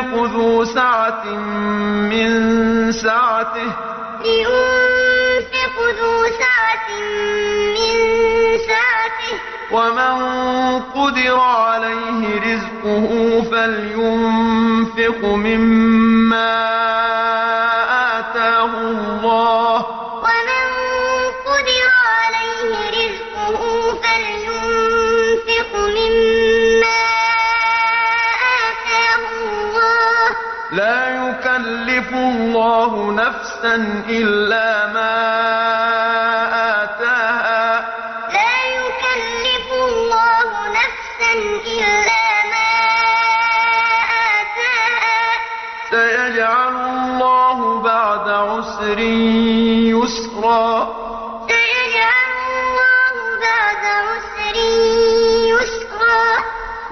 لينفق ذو سعة من سعته ذو سعة من سعته ومن قدر عليه رزقه فلينفق مما آتاه الله ومن قدر عليه رزقه فلينفق لا يكلف الله نفسا إلا ما آتاها. لا يكلف الله نفسا إلا ما آتاها. سيجعل الله بعد عسر